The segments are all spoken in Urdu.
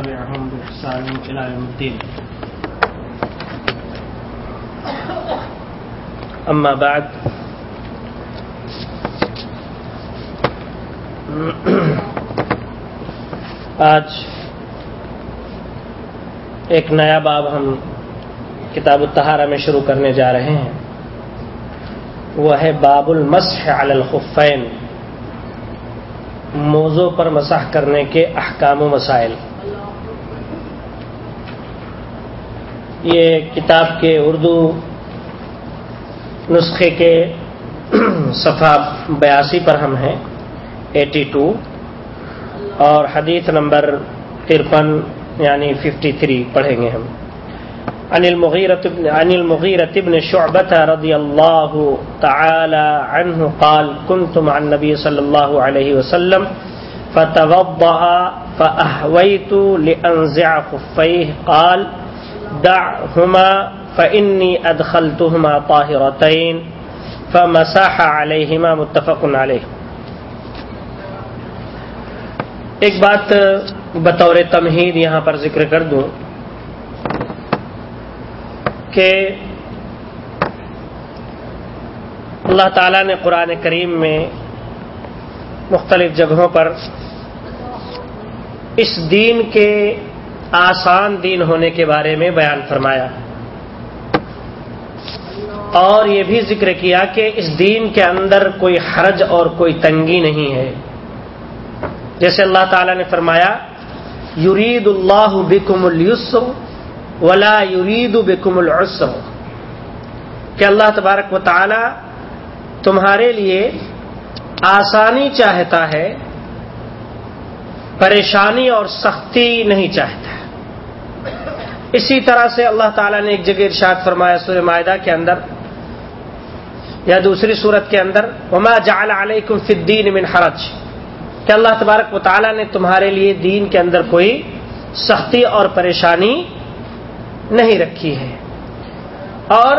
تبعهم بإحسان إلى يوم الدين. أما بعد، آج ایک نیا باب ہم کتاب التہارہ میں شروع کرنے جا رہے ہیں۔ وہ ہے باب المسح علی الخفین، موضوع پر مسح کرنے کے احکام و مسائل۔ یہ کتاب کے اردو نسخے کے صفحہ بیاسی پر ہم ہیں، ایٹی ٹو، اور حدیث نمبر ترپن یعنی ففٹی تھری پڑھیں گے ہم۔ عن المغيرة عن المغيرة بن شعبة رضي الله تعالى عنه قال كنت مع النبي صلى الله عليه وسلم فتوضأ فأهويت لأنزع خفيه قال دعهما فإني أدخلتهما طاهرتين فمساح عليهما متفق عليه. ایک بات بطور تمہید یہاں پر ذکر کر دوں کہ اللہ تعالیٰ نے قرآن کریم میں مختلف جگہوں پر اس دین کے آسان دین ہونے کے بارے میں بیان فرمایا۔ اور یہ بھی ذکر کیا کہ اس دین کے اندر کوئی حرج اور کوئی تنگی نہیں ہے۔ جیسے اللہ تعالیٰ نے فرمایا، یرید اللہ بکم السر ولا یرید بکم العسر۔ کہ اللہ تبارک و تعالی تمہارے لیے آسانی چاہتا ہے، پریشانی اور سختی نہیں چاہتا۔ اسی طرح سے اللہ تعالیٰ نے ایک جگہ ارشاد فرمایا سورہ معاہدہ کے اندر، یا دوسری صورت کے اندر، وما جعل علیکم فی الدین من حرج۔ کہ اللہ تبارک و تعالیٰ نے تمہارے لیے دین کے اندر کوئی سختی اور پریشانی نہیں رکھی ہے۔ اور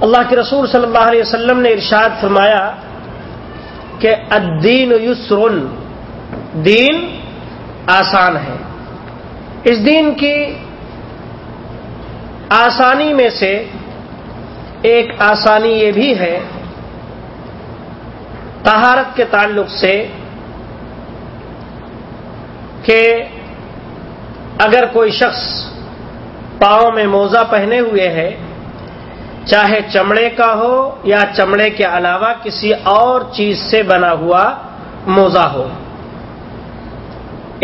اللہ کے رسول صلی اللہ علیہ وسلم نے ارشاد فرمایا کہ الدین یسر دین آسان ہے۔ اس دین کی آسانی میں سے ایک آسانی یہ بھی ہے تہارت کے تعلق سے کہ اگر کوئی شخص پاؤں میں موزہ پہنے ہوئے ہے، چاہے چمڑے کا ہو یا چمڑے کے علاوہ کسی اور چیز سے بنا ہوا موزہ ہو۔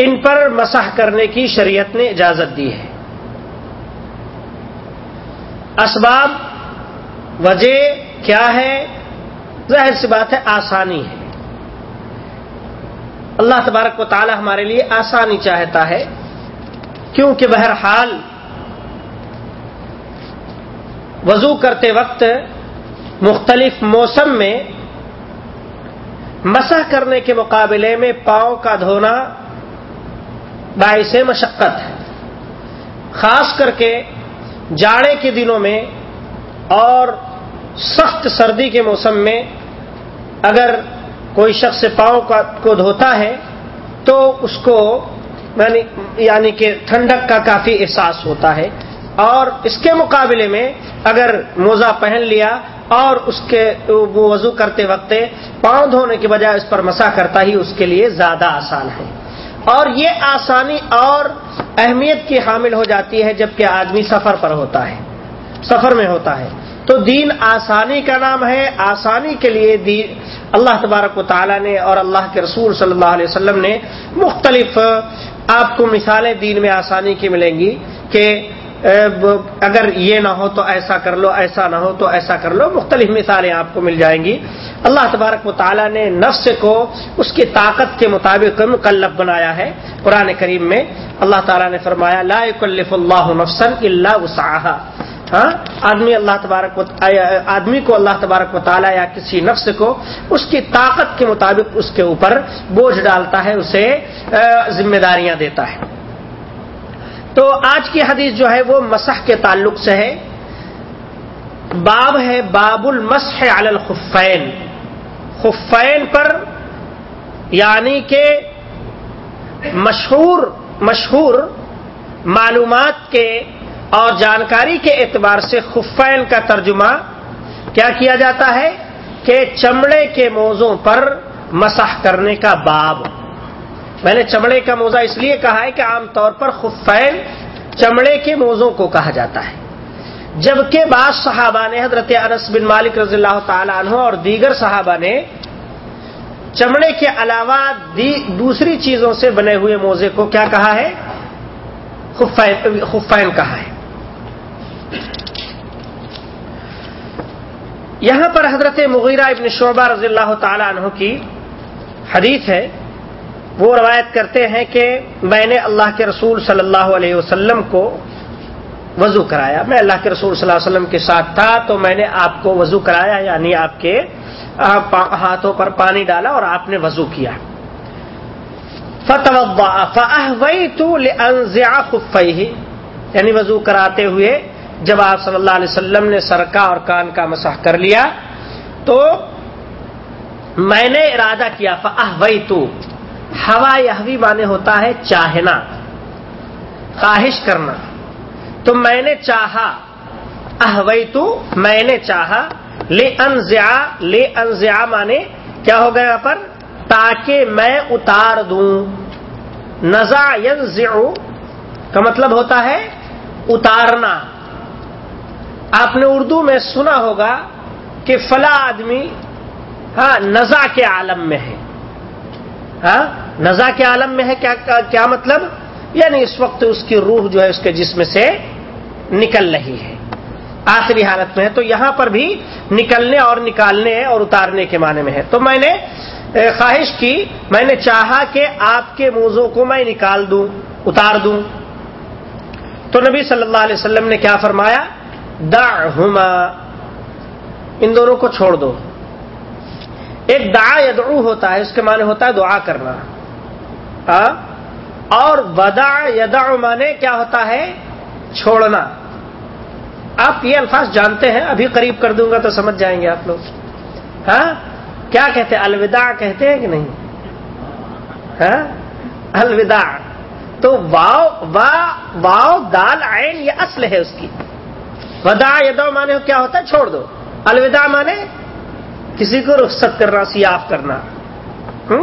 ان پر مسح کرنے کی شریعت نے اجازت دی ہے۔ اسباب، وجہ کیا ہے؟ ظاہر سی بات ہے، آسانی ہے۔ اللہ تبارک و تعالی ہمارے لیے آسانی چاہتا ہے، کیونکہ بہرحال وضو کرتے وقت مختلف موسم میں مسح کرنے کے مقابلے میں پاؤں کا دھونا باعث مشقت ہے۔ خاص کر کے جاڑے کے دنوں میں اور سخت سردی کے موسم میں اگر کوئی شخص پاؤں کو دھوتا ہے تو اس کو یعنی-, یعنی کہ ٹھنڈک کا کافی احساس ہوتا ہے۔ اور اس کے مقابلے میں اگر موزہ پہن لیا اور اس کے وہ وضو کرتے وقت پاؤں دھونے کے بجائے اس پر مسا کرتا ہی اس کے لیے زیادہ آسان ہے۔ اور یہ آسانی اور اہمیت کی حامل ہو جاتی ہے جبکہ آدمی سفر پر ہوتا ہے، سفر میں ہوتا ہے۔ تو دین آسانی کا نام ہے، آسانی کے لیے دین، اللہ تبارک و تعالیٰ نے اور اللہ کے رسول صلی اللہ علیہ وسلم نے مختلف، آپ کو مثالیں دین میں آسانی کی ملیں گی کہ اگر یہ نہ ہو تو ایسا کر لو، ایسا نہ ہو تو ایسا کر لو، مختلف مثالیں آپ کو مل جائیں گی۔ اللہ تبارک و تعالیٰ نے نفس کو اس کی طاقت کے مطابق مکلف بنایا ہے۔ قرآن کریم میں اللہ تعالیٰ نے فرمایا، لا يكلف اللہ نفسا الا وسعها ہاں آدمی اللہ تبارک و آدمی کو اللہ تبارک و تعالیٰ یا کسی نفس کو اس کی طاقت کے مطابق اس کے اوپر بوجھ ڈالتا ہے، اسے ذمہ داریاں دیتا ہے۔ تو آج کی حدیث جو ہے وہ مسح کے تعلق سے ہے۔ باب ہے باب المسح علی الخفین۔ خفین پر یعنی کہ مشہور مشہور معلومات کے اور جانکاری کے اعتبار سے خفین کا ترجمہ کیا کیا جاتا ہے کہ چمڑے کے موزوں پر مسح کرنے کا باب۔ میں نے چمڑے کا موزہ اس لیے کہا ہے کہ عام طور پر خفین چمڑے کے موزوں کو کہا جاتا ہے۔ جبکہ بعض صحابہ نے حضرت انس بن مالک رضی اللہ تعالی عنہ اور دیگر صحابہ نے چمڑے کے علاوہ دوسری چیزوں سے بنے ہوئے موزے کو کیا کہا ہے؟ خفین کہا ہے۔ یہاں پر حضرت مغیرہ ابن شعبہ رضی اللہ تعالی عنہ کی حدیث ہے۔ وہ روایت کرتے ہیں کہ میں نے اللہ کے رسول صلی اللہ علیہ وسلم کو وضو کرایا۔ میں اللہ کے رسول صلی اللہ علیہ وسلم کے ساتھ تھا تو میں نے آپ کو وضو کرایا یعنی آپ کے ہاتھوں پر پانی ڈالا اور آپ نے وضو کیا۔ یعنی وضو کراتے ہوئے جب آپ صلی اللہ علیہ وسلم نے سرکا اور کان کا مسح کر لیا تو میں نے ارادہ کیا وئی تو ہوا یہ مانے ہوتا ہے چاہنا، خواہش کرنا۔ تو میں نے چاہا احوئی تو میں نے چاہا، لے انزیا لے انزیا مانے کیا ہو گیا پر؟ تاکہ میں اتار دوں۔ نزا کا مطلب ہوتا ہے اتارنا۔ آپ نے اردو میں سنا ہوگا کہ فلا آدمی ہاں نزا کے عالم میں ہے۔ ہاں نزا کے عالم میں ہے کیا کیا مطلب؟ یعنی اس وقت اس کی روح جو ہے اس کے جسم سے نکل رہی ہے۔ آخری حالت میں ہے تو یہاں پر بھی نکلنے اور نکالنے اور اتارنے کے معنی میں ہے۔ تو میں نے خواہش کی، میں نے چاہا کہ آپ کے موزوں کو میں نکال دوں، اتار دوں۔ تو نبی صلی اللہ علیہ وسلم نے کیا فرمایا؟ دا ان دونوں کو چھوڑ دو۔ ایک دا یدعو ہوتا ہے، اس کے معنی ہوتا ہے دعا کرنا۔ اور ودا یدا مانے کیا ہوتا ہے؟ چھوڑنا۔ آپ یہ الفاظ جانتے ہیں، ابھی قریب کر دوں گا تو سمجھ جائیں گے آپ لوگ۔ ہاں؟ کیا کہتے ہیں؟ الوداع کہتے ہیں کہ نہیں؟ ہاں؟ الوداع۔ تو واؤ وا واؤ دال، عین، یہ اصل ہے اس کی۔ ودا یدو مانے کیا ہوتا ہے؟ چھوڑ دو۔ الوداع مانے کسی کو رخصت کرنا سیاف کرنا۔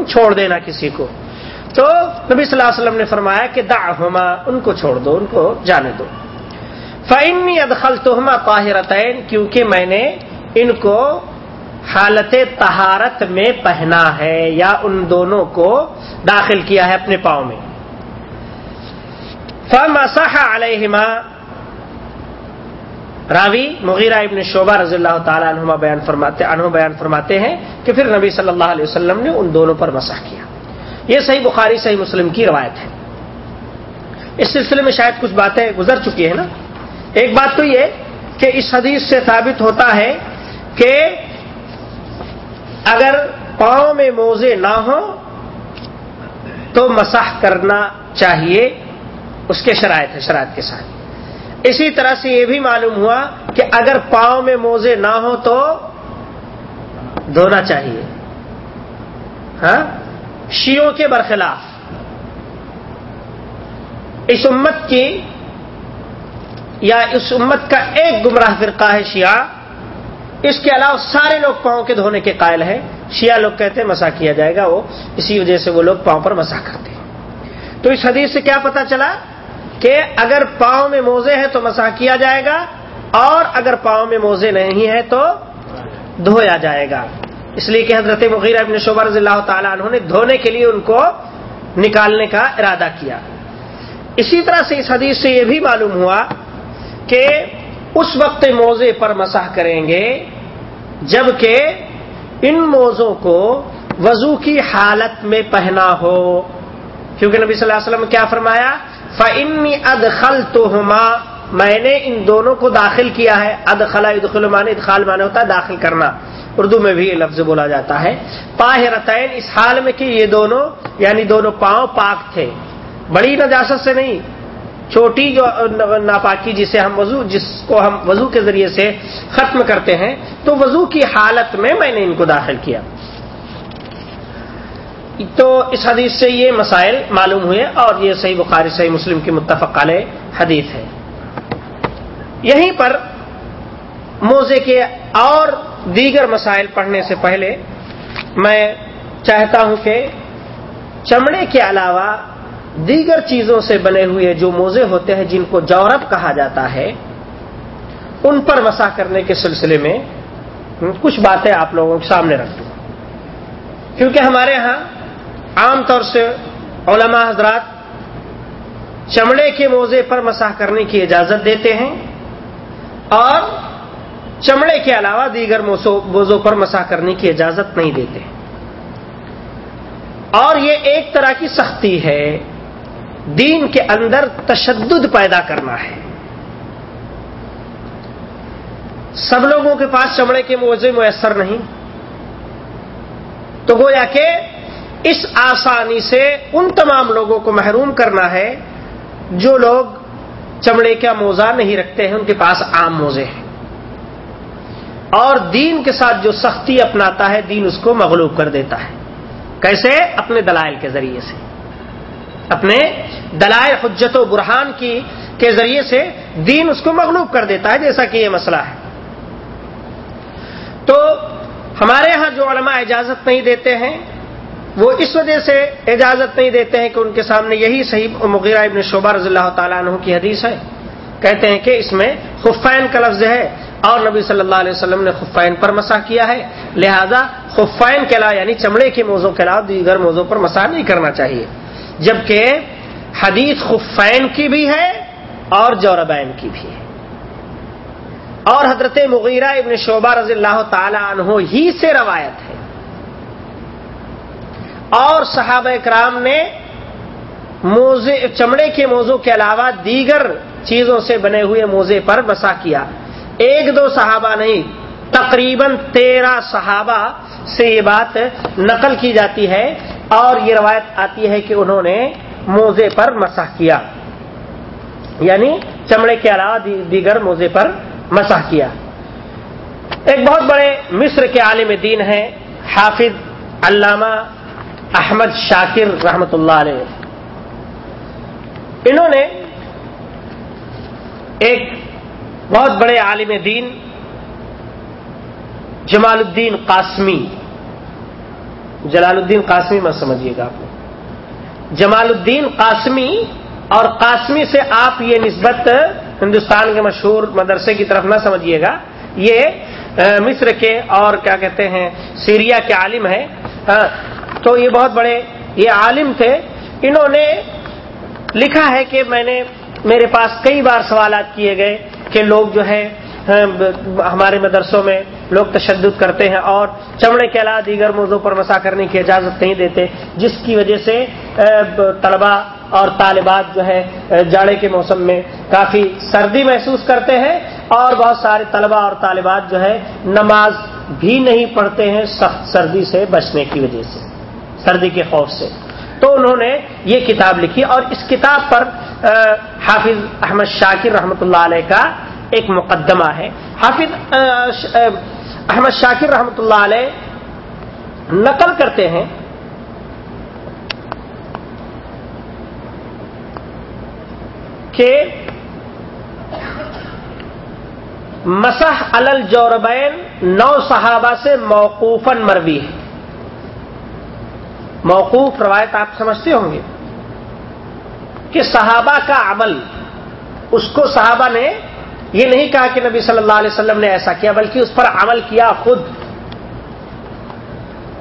چھوڑ دینا کسی کو۔ تو نبی صلی اللہ علیہ وسلم نے فرمایا کہ دا ان کو چھوڑ دو، ان کو جانے دو۔ فعنی ادخل توہما طاہرتین کیونکہ میں نے ان کو حالت تہارت میں پہنا ہے یا ان دونوں کو داخل کیا ہے اپنے پاؤں میں۔ فمسح علیہما راوی مغیرہ ابن شعبہ رضی اللہ تعالیٰ عنہما بیان فرماتے عنہ بیان فرماتے ہیں کہ پھر نبی صلی اللہ علیہ وسلم نے ان دونوں پر مسح کیا۔ یہ صحیح بخاری، صحیح مسلم کی روایت ہے۔ اس سلسلے میں شاید کچھ باتیں گزر چکی ہیں نا۔ ایک بات تو یہ کہ اس حدیث سے ثابت ہوتا ہے کہ اگر پاؤں میں موزے نہ ہوں تو مساح کرنا چاہیے۔ اس کے شرائط ہے شرائط کے ساتھ۔ اسی طرح سے یہ بھی معلوم ہوا کہ اگر پاؤں میں موزے نہ ہوں تو دھونا چاہیے۔ ہاں؟ شیوں کے برخلاف۔ اس امت کی یا اس امت کا ایک گمراہ فرقہ ہے شیعہ، اس کے علاوہ سارے لوگ پاؤں کے دھونے کے قائل ہیں۔ شیعہ لوگ کہتے ہیں مسا کیا جائے گا، وہ اسی وجہ سے وہ لوگ پاؤں پر مسا کرتے ہیں۔ تو اس حدیث سے کیا پتا چلا کہ اگر پاؤں میں موزے ہیں تو مسا کیا جائے گا اور اگر پاؤں میں موزے نہیں ہیں تو دھویا جائے گا۔ اس لیے کہ حضرت مغیرہ ابن شعبہ رضی اللہ تعالیٰ عنہ نے دھونے کے لیے ان کو نکالنے کا ارادہ کیا۔ اسی طرح سے اس حدیث سے یہ بھی معلوم ہوا کہ اس وقت موزے پر مسح کریں گے جبکہ ان موزوں کو وضو کی حالت میں پہنا ہو۔ کیونکہ نبی صلی اللہ علیہ وسلم کیا فرمایا؟ فنی ادخل تو میں نے ان دونوں کو داخل کیا ہے۔ ادخلا ادخل مانے ادخال مانے ہوتا ہے داخل کرنا۔ اردو میں بھی یہ لفظ بولا جاتا ہے۔ پاہرتین اس حال میں کہ یہ دونوں یعنی دونوں پاؤں پاک تھے۔ بڑی نجاست سے نہیں، چھوٹی جو ناپاکی جسے ہم وضو، جس کو ہم وضو کے ذریعے سے ختم کرتے ہیں، تو وضو کی حالت میں میں نے ان کو داخل کیا۔ تو اس حدیث سے یہ مسائل معلوم ہوئے اور یہ صحیح بخاری، صحیح مسلم کی متفق علیہ حدیث ہے۔ یہیں پر موزے کے اور دیگر مسائل پڑھنے سے پہلے میں چاہتا ہوں کہ چمڑے کے علاوہ دیگر چیزوں سے بنے ہوئے جو موزے ہوتے ہیں جن کو جورب کہا جاتا ہے، ان پر مسا کرنے کے سلسلے میں کچھ باتیں آپ لوگوں کے سامنے رکھ دوں۔ کیونکہ ہمارے ہاں عام طور سے علماء حضرات چمڑے کے موزے پر مساح کرنے کی اجازت دیتے ہیں اور چمڑے کے علاوہ دیگر موزوں پر مساح کرنے کی اجازت نہیں دیتے۔ اور یہ ایک طرح کی سختی ہے، دین کے اندر تشدد پیدا کرنا ہے۔ سب لوگوں کے پاس چمڑے کے موزے میسر نہیں۔ تو گویا کہ اس آسانی سے ان تمام لوگوں کو محروم کرنا ہے جو لوگ چمڑے کا موزہ نہیں رکھتے ہیں، ان کے پاس عام موزے ہیں۔ اور دین کے ساتھ جو سختی اپناتا ہے، دین اس کو مغلوب کر دیتا ہے۔ کیسے؟ اپنے دلائل کے ذریعے سے۔ اپنے دلائل، حجت و برہان کی، کے ذریعے سے دین اس کو مغلوب کر دیتا ہے، جیسا کہ یہ مسئلہ ہے۔ تو ہمارے ہاں جو علماء اجازت نہیں دیتے ہیں، وہ اس وجہ سے اجازت نہیں دیتے ہیں کہ ان کے سامنے یہی صحیح مغیرہ ابن شعبہ رضی اللہ تعالیٰ عنہ کی حدیث ہے۔ کہتے ہیں کہ اس میں خفین کا لفظ ہے۔ اور نبی صلی اللہ علیہ وسلم نے خفین پر مسا کیا ہے۔ لہذا خفین کے علاوہ یعنی چمڑے کے موزوں کے علاوہ دیگر موزوں پر مسا نہیں کرنا چاہیے۔ جبکہ حدیث خفین کی بھی ہے اور جوربین کی بھی ہے۔ اور حضرت مغیرہ ابن شعبہ رضی اللہ تعالی عنہ ہی سے روایت ہے۔ اور صحابہ کرام نے موزے، چمڑے کے موضوع کے علاوہ دیگر چیزوں سے بنے ہوئے موزے پر بسا کیا۔ ایک دو صحابہ نہیں، تقریباً تیرہ صحابہ سے یہ بات نقل کی جاتی ہے اور یہ روایت آتی ہے کہ انہوں نے موزے پر مسح کیا۔ یعنی چمڑے کے علاوہ دیگر موزے پر مسح کیا۔ ایک بہت بڑے مصر کے عالم دین ہیں، حافظ علامہ احمد شاکر رحمت اللہ علیہ۔ انہوں نے ایک بہت بڑے عالم دین جمال الدین قاسمی، جلال الدین قاسمی مت سمجھیے گا آپ کو جمال الدین قاسمی اور قاسمی سے آپ یہ نسبت ہندوستان کے مشہور مدرسے کی طرف نہ سمجھیے گا۔ یہ مصر کے اور کیا کہتے ہیں، سیریا کے عالم ہیں۔ تو یہ بہت بڑے، یہ عالم تھے۔ انہوں نے لکھا ہے کہ میں نے، میرے پاس کئی بار سوالات کیے گئے۔ کہ لوگ جو ہے ہمارے مدرسوں میں لوگ تشدد کرتے ہیں اور چمڑے کے علاوہ دیگر موضوع پر مسا کرنے کی اجازت نہیں دیتے، جس کی وجہ سے طلبا اور طالبات جو ہے جاڑے کے موسم میں کافی سردی محسوس کرتے ہیں اور بہت سارے طلبا اور طالبات جو ہے نماز بھی نہیں پڑھتے ہیں سخت سردی سے بچنے کی وجہ سے، سردی کے خوف سے۔ تو انہوں نے یہ کتاب لکھی اور اس کتاب پر حافظ احمد شاکر رحمۃ اللہ علیہ کا ایک مقدمہ ہے۔ حافظ احمد شاکر رحمۃ اللہ علیہ نقل کرتے ہیں۔ کہ مسح الل جوربین نو صحابہ سے موقوفن مروی ہے۔ موقوف روایت آپ سمجھتے ہوں گے۔ کہ صحابہ کا عمل، اس کو صحابہ نے یہ نہیں کہا کہ نبی صلی اللہ علیہ وسلم نے ایسا کیا، بلکہ اس پر عمل کیا خود۔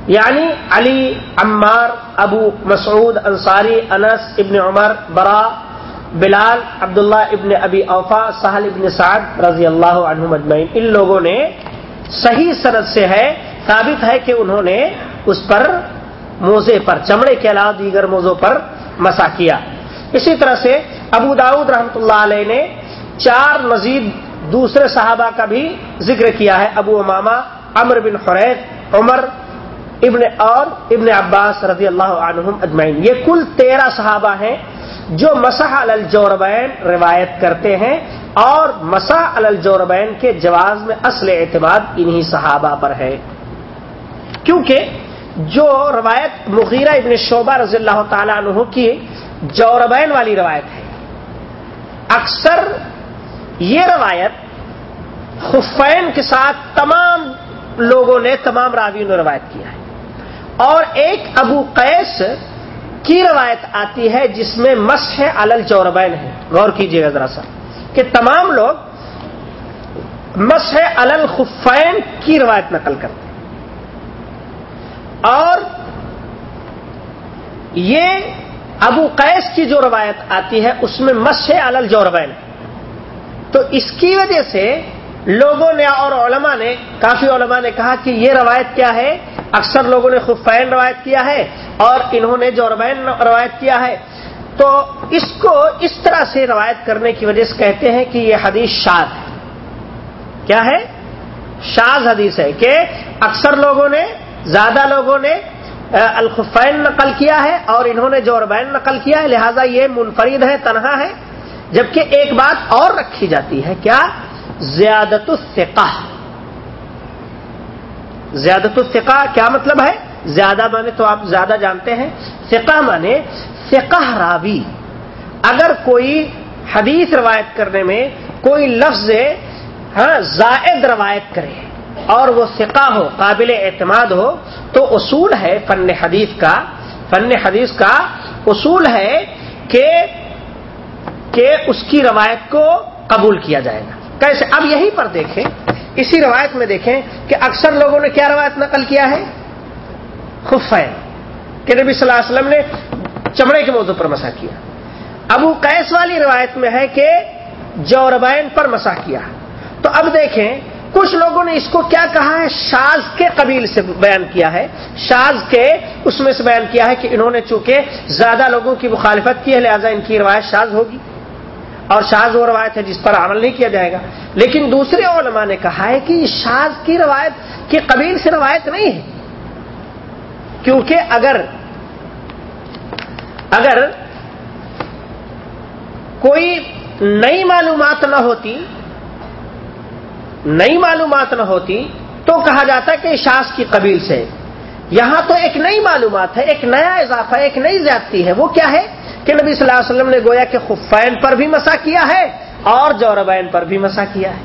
یعنی علی، عمار، ابو مسعود، انصاری، انس ابن عمر، برا، بلال، عبداللہ ابن ابی اوفا، سہل ابن سعد رضی اللہ عنہ مجمعین ان لوگوں نے صحیح سرد سے ہے، ثابت ہے کہ انہوں نے اس پر موزے پر، چمڑے کے علاوہ دیگر موزوں پر مسا کیا۔ اسی طرح سے ابو داود رحمت اللہ علیہ نے چار مزید دوسرے صحابہ کا بھی ذکر کیا ہے، ابو اماما امر بن حریت عمر ابن اور ابن عباس رضی اللہ عنہم اجمعین۔ یہ کل تیرہ صحابہ ہیں جو مسح الجوربین روایت کرتے ہیں اور مسح الجوربین کے جواز میں اصل اعتماد انہی صحابہ پر ہے۔ کیونکہ جو روایت مغیرہ ابن شعبہ رضی اللہ تعالیٰ عنہ کی جوربین والی روایت ہے۔ اکثر یہ روایت خفین کے ساتھ تمام لوگوں نے، تمام راویوں نے روایت کیا ہے۔ اور ایک ابو قیس کی روایت آتی ہے جس میں مسح الل چوربین ہے۔ غور کیجیے گا ذرا سا کہ تمام لوگ مسح الل خفین کی روایت نقل کرتے ہیں۔ اور یہ ابو قیس کی جو روایت آتی ہے، اس میں مسح الل جوربین تو اس کی وجہ سے لوگوں نے اور علماء نے، کافی علماء نے کہا کہ یہ روایت کیا ہے۔ اکثر لوگوں نے خفین روایت کیا ہے اور انہوں نے جوربین روایت کیا ہے۔ تو اس کو اس طرح سے روایت کرنے کی وجہ سے کہتے ہیں کہ یہ حدیث شاد ہے۔ کیا ہے؟ شاز حدیث ہے کہ اکثر لوگوں نے، زیادہ لوگوں نے الخفین نقل کیا ہے اور انہوں نے جوربین نقل کیا ہے، لہذا یہ منفرد ہے، تنہا ہے، جبکہ ایک بات اور رکھی جاتی ہے، کیا؟ زیادت الثقہ۔ زیادت الثقہ کیا مطلب ہے؟ زیادہ مانے تو آپ زیادہ جانتے ہیں۔ فقہ مانے فقہ راوی۔ اگر کوئی حدیث روایت کرنے میں کوئی لفظ ہاں زائد روایت کرے اور وہ فقہ ہو، قابل اعتماد ہو، تو اصول ہے فن حدیث کا، فن حدیث کا اصول ہے کہ کہ اس کی روایت کو قبول کیا جائے گا۔ کیسے؟ اب یہیں پر دیکھیں۔ اسی روایت میں دیکھیں کہ اکثر لوگوں نے کیا روایت نقل کیا ہے؟ خفین، کہ نبی صلی اللہ علیہ وسلم نے چمڑے کے موضوع پر مسا کیا۔ ابو قیس والی روایت میں ہے کہ جوربین پر مسا کیا۔ تو اب دیکھیں کچھ لوگوں نے اس کو کیا کہا ہے؟ شاز کے قبیل سے بیان کیا ہے۔ شاز کے اس میں سے بیان کیا ہے کہ انہوں نے چونکہ زیادہ لوگوں کی مخالفت کی ہے، لہذا ان کی روایت شاز ہوگی۔ اور شاز وہ روایت ہے جس پر عمل نہیں کیا جائے گا۔ لیکن دوسرے علماء نے کہا ہے کہ شاز کی روایت کی قبیل سے روایت نہیں ہے۔ کیونکہ اگر اگر کوئی نئی معلومات نہ ہوتی نئی معلومات نہ ہوتی تو کہا جاتا کہ شاز کی قبیل سے۔ یہاں تو ایک نئی معلومات ہے، ایک نیا اضافہ، ایک نئی زیادتی ہے۔ وہ کیا ہے؟ کہ نبی صلی اللہ علیہ وسلم نے گویا کہ خفین پر بھی مسا کیا ہے اور جوربین پر بھی مسا کیا ہے۔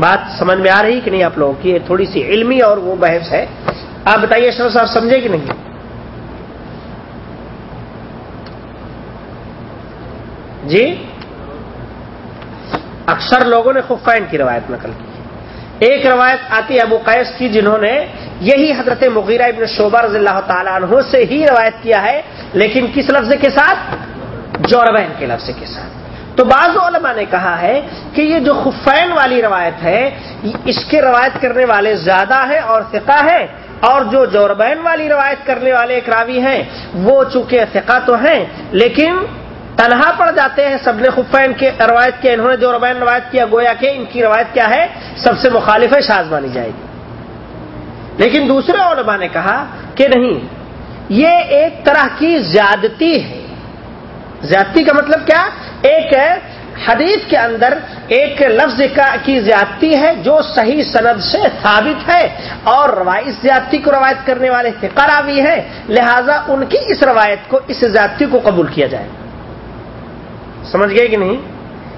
بات سمجھ میں آ رہی کہ نہیں آپ لوگوں کی؟ یہ تھوڑی سی علمی اور وہ بحث ہے۔ آپ بتائیے، اشرف صاحب، سمجھے کہ نہیں؟ جی؟ اکثر لوگوں نے خفین کی روایت نقل کی ایک روایت آتی ہے ابو قیس کی جنہوں نے یہی حضرت مغیرہ ابن شعبہ رضی اللہ تعالیٰ عنہ سے ہی روایت کیا ہے، لیکن کس لفظ کے ساتھ؟ جوربین کے لفظ کے ساتھ۔ تو بعض علماء نے کہا ہے کہ یہ جو خفین والی روایت ہے، اس کے روایت کرنے والے زیادہ ہیں اور فقہ ہے اور جو جوربین والی روایت کرنے والے ایک راوی ہیں، وہ چونکہ فقہ تو ہیں، لیکن تنہا پڑ جاتے ہیں سب نے خفین کے روایت کیا انہوں نے جو ربین روایت کیا، گویا کہ ان کی روایت کیا ہے؟ سب سے مخالف ہے شاز مانی جائے گی لیکن دوسرے علماء نے کہا کہ نہیں، یہ ایک طرح کی زیادتی ہے۔ زیادتی کا مطلب کیا؟ ایک حدیث کے اندر ایک لفظ کی زیادتی ہے جو صحیح سند سے ثابت ہے اور روایت زیادتی کو روایت کرنے والے فقرا بھی ہیں، لہذا ان کی اس روایت کو، اس زیادتی کو قبول کیا جائے۔ سمجھ گئے کہ نہیں؟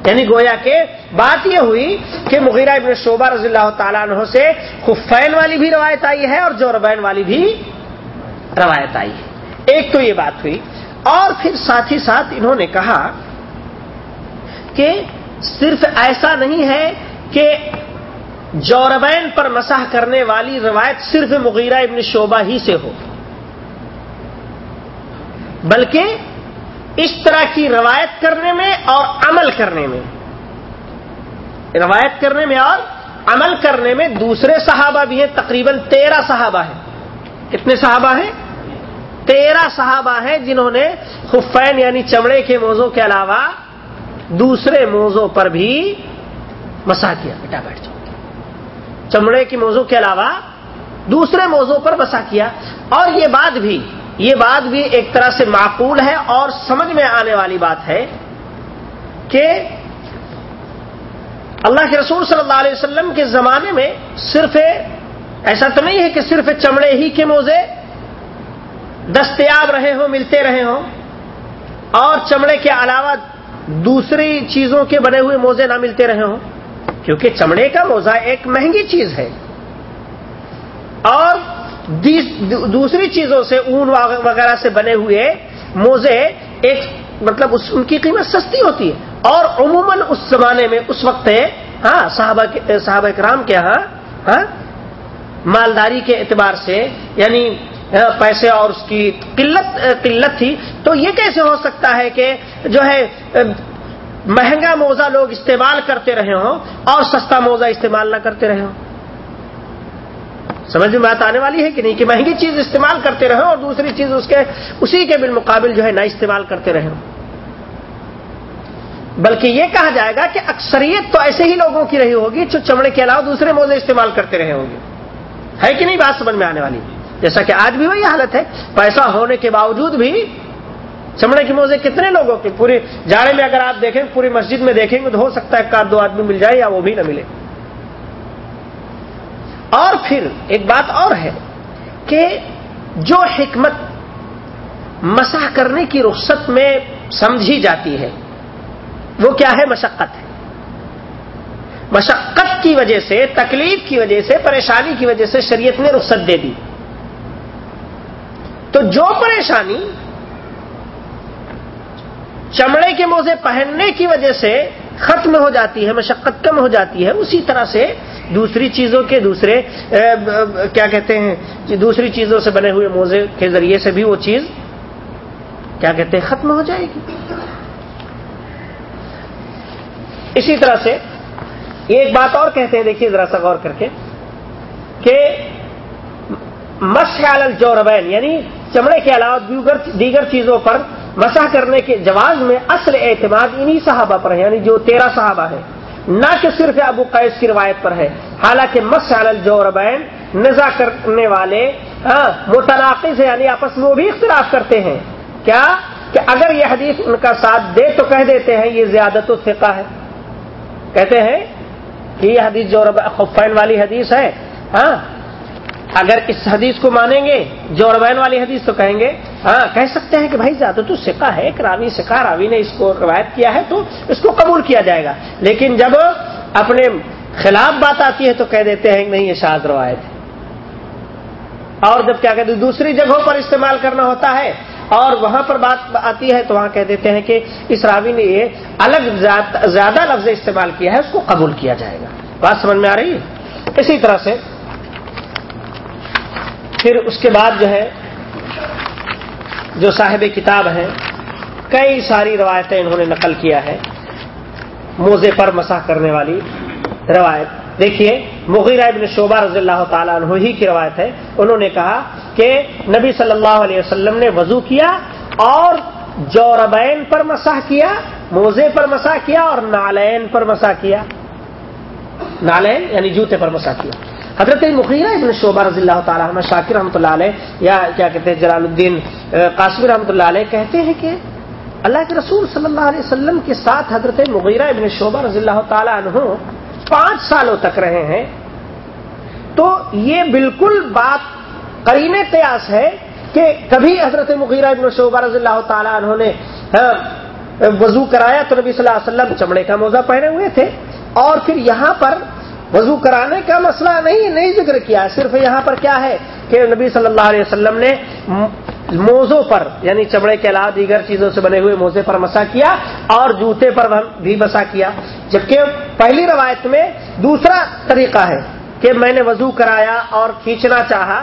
یعنی گویا کہ بات یہ ہوئی کہ مغیرہ ابن شعبہ رضی اللہ تعالیٰ عنہ سے خفین والی بھی روایت آئی ہے اور جوربین والی بھی روایت آئی ہے۔ ایک تو یہ بات ہوئی اور پھر ساتھ ہی ساتھ انہوں نے کہا کہ صرف ایسا نہیں ہے کہ جوربین پر مساح کرنے والی روایت صرف مغیرہ ابن شعبہ ہی سے ہو، بلکہ اس طرح کی روایت کرنے میں اور عمل کرنے میں۔ روایت کرنے میں اور عمل کرنے میں دوسرے صحابہ بھی ہیں، تقریباً تیرہ صحابہ ہیں۔ کتنے صحابہ ہیں؟ تیرہ صحابہ ہیں جنہوں نے خفین یعنی چمڑے کے موضوع کے علاوہ دوسرے موضوع پر بھی مسا کیا بیٹا بیٹھ جاؤ۔ چمڑے کے موضوع کے علاوہ دوسرے موضوع پر مسا کیا۔ اور یہ بات بھی یہ بات بھی ایک طرح سے معقول ہے اور سمجھ میں آنے والی بات ہے کہ اللہ کے رسول صلی اللہ علیہ وسلم کے زمانے میں صرف ایسا تو نہیں ہے کہ صرف چمڑے ہی کے موزے دستیاب رہے ہوں، ملتے رہے ہوں، اور چمڑے کے علاوہ دوسری چیزوں کے بنے ہوئے موزے نہ ملتے رہے ہوں، کیونکہ چمڑے کا موزہ ایک مہنگی چیز ہے۔ اور دوسری چیزوں سے اون وغیرہ سے بنے ہوئے موزے ایک مطلب اس ان کی قیمت سستی ہوتی ہے۔ اور عموماً اس زمانے میں، اس وقت ہاں صحابہ صحابہ کرام کے ہاں ہاں مالداری کے اعتبار سے یعنی ہاں، پیسے اور اس کی قلت قلت تھی۔ تو یہ کیسے ہو سکتا ہے کہ جو ہے، مہنگا موزہ لوگ استعمال کرتے رہے ہوں اور سستا موزہ استعمال نہ کرتے رہے ہوں؟ سمجھ میں بات آنے والی ہے کہ نہیں؟ کہ مہنگی چیز استعمال کرتے رہے اور دوسری چیز اس کے، اسی کے بالمقابل جو ہے نہ استعمال کرتے رہے۔ بلکہ یہ کہا جائے گا کہ اکثریت تو ایسے ہی لوگوں کی رہی ہوگی جو چمڑے کے علاوہ دوسرے موزے استعمال کرتے رہے ہوں گے۔ ہے کہ نہیں؟ بات سمجھ میں آنے والی۔ جیسا کہ آج بھی وہی حالت ہے۔ پیسہ ہونے کے باوجود بھی چمڑے کے موزے کتنے لوگوں کے پورے جاڑے میں اگر آپ دیکھیں، پوری مسجد میں دیکھیں گے تو ہو سکتا ہے کہ دو آدمی مل جائے یا وہ بھی نہ ملے۔ اور پھر ایک بات اور ہے کہ جو حکمت مسح کرنے کی رخصت میں سمجھی جاتی ہے، وہ کیا ہے؟ مشقت ہے۔ مشقت کی وجہ سے، تکلیف کی وجہ سے، پریشانی کی وجہ سے شریعت نے رخصت دے دی۔ تو جو پریشانی چمڑے کے موزے پہننے کی وجہ سے ختم ہو جاتی ہے، مشقت کم ہو جاتی ہے۔ اسی طرح سے دوسری چیزوں کے دوسرے کیا کہتے ہیں؟ جی، دوسری چیزوں سے بنے ہوئے موزے کے ذریعے سے بھی وہ چیز کیا کہتے ہیں؟ ختم ہو جائے گی۔ اسی طرح سے ایک بات اور کہتے ہیں، دیکھیے ذرا سا غور کر کے، کہ مسال الجوربین یعنی چمڑے کے علاوہ دیگر چیزوں پر مسح کرنے کے جواز میں اصل اعتماد انہی صحابہ پر ہے یعنی جو تیرہ صحابہ ہے نہ کہ صرف ابو قیس کی روایت پر ہے۔ حالانکہ مسال الجوربین نزا کرنے والے ہاں، متناقض ہے یعنی آپس میں وہ بھی اختلاف کرتے ہیں۔ کیا؟ کہ اگر یہ حدیث ان کا ساتھ دے تو کہہ دیتے ہیں یہ زیادت و فقہ ہے۔ کہتے ہیں کہ یہ حدیث جو خفین والی حدیث ہے۔ ہاں اگر اس حدیث کو مانیں گے جوربین والی حدیث تو کہیں گے ہاں کہہ سکتے ہیں کہ بھائی زیادہ تو سکا ہے، ایک راوی سکا راوی نے اس کو روایت کیا ہے تو اس کو قبول کیا جائے گا۔ لیکن جب اپنے خلاف بات آتی ہے تو کہہ دیتے ہیں کہ نہیں، یہ شاد روایت ہے۔ اور جب کیا کہتے ہیں، دوسری جگہوں پر استعمال کرنا ہوتا ہے اور وہاں پر بات آتی ہے تو وہاں کہہ دیتے ہیں کہ اس راوی نے یہ الگ زیادہ لفظ استعمال کیا ہے، اس کو قبول کیا جائے گا۔ بات سمجھ میں آ رہی ہے؟ اسی طرح سے پھر اس کے بعد جو ہے، جو صاحب کتاب ہیں کئی ساری روایتیں انہوں نے نقل کیا ہے۔ موزے پر مساح کرنے والی روایت۔ دیکھیے، مغیرہ ابن شعبہ رضی اللہ تعالیٰ عنہ ہی کی روایت ہے۔ انہوں نے کہا کہ نبی صلی اللہ علیہ وسلم نے وضو کیا اور جوربین پر مساح کیا، موزے پر مساح کیا اور نالین پر مساح کیا۔ نالین یعنی جوتے پر مساح کیا۔ حضرت مغیرہ ابن شعبہ رضی اللہ تعالیٰ عنہ شاکر رحمۃ اللہ علیہ، یا کیا کہتے ہیں، جلال الدین قاسم رحمۃ اللہ علیہ کہتے ہیں کہ اللہ کے رسول صلی اللہ علیہ وسلم کے ساتھ حضرت مغیرہ ابن شعبہ رضی اللہ تعالیٰ عنہ پانچ سالوں تک رہے ہیں۔ تو یہ بالکل بات کریم قیاس ہے کہ کبھی حضرت مغیرہ ابن شعبہ رضی اللہ تعالیٰ عنہ نے وضو کرایا تو نبی صلی اللہ علیہ وسلم چمڑے کا موزہ پہنے ہوئے تھے اور پھر یہاں پر وضو کرانے کا مسئلہ نہیں نہیں ذکر کیا۔ صرف یہاں پر کیا ہے کہ نبی صلی اللہ علیہ وسلم نے موزوں پر یعنی چمڑے کے علاوہ دیگر چیزوں سے بنے ہوئے موزے پر مسا کیا اور جوتے پر بھی مسا کیا۔ جبکہ پہلی روایت میں دوسرا طریقہ ہے کہ میں نے وضو کرایا اور کھینچنا چاہا۔